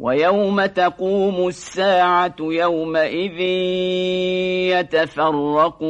ويوم تقوم الساعة يومئذ يتفرقون.